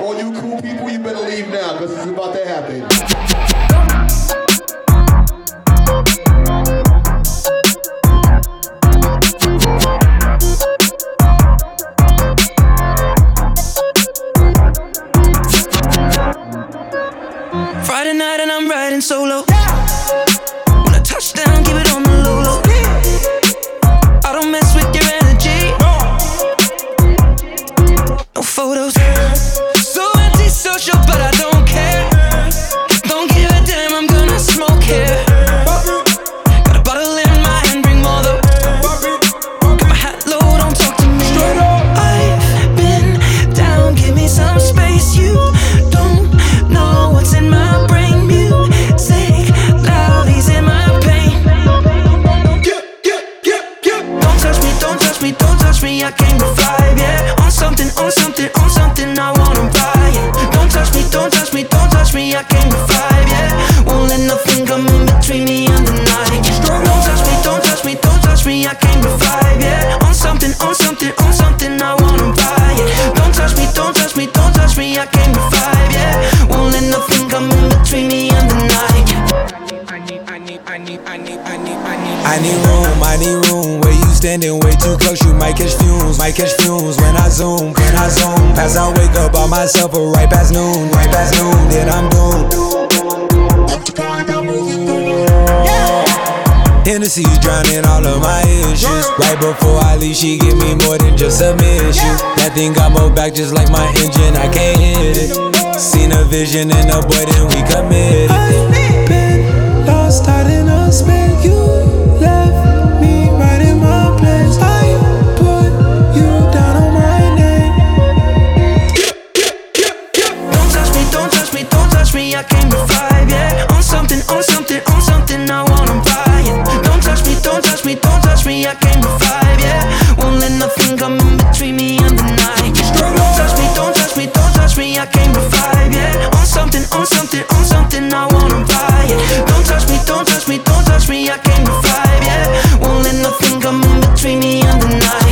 All you cool people, you better leave now, because it's about to happen. Friday night and I'm riding solo. When I touch down, keep it on the low low. I don't mess with your energy. No photos. So touch me, don't touch me. I came to vibe, yeah. On something, on something, on something. I wanna buy it. Don't touch me, don't touch me, don't touch me. I came to vibe, yeah. Won't let nothing come in between me and the night. Don't touch me, don't touch me, don't touch me. I came to vibe, yeah. On something, on something, on something. I wanna buy it. Don't touch me, don't touch me, don't touch me. I came to vibe, yeah. Won't let nothing come in between me and the night. I need room, I need room. Standing way too close, you might catch fumes, might catch fumes. When I zoom, when I zoom, pass I wake up by myself, or right past noon, right past noon, then I'm doomed. Hennessy's drowning all of my issues. Right before I leave, she give me more than just a submission. That thing got more back just like my engine, I can't hit it. Seen a vision in a boy, then we committed. come and between me and the night. Don't touch me, don't touch me, don't touch me, I came to vibe, yeah. On something, on something, on something I wanna buy, yeah. Don't touch me, don't touch me, don't touch me, I came to vibe, yeah. Won't let nothing come in between me and the night.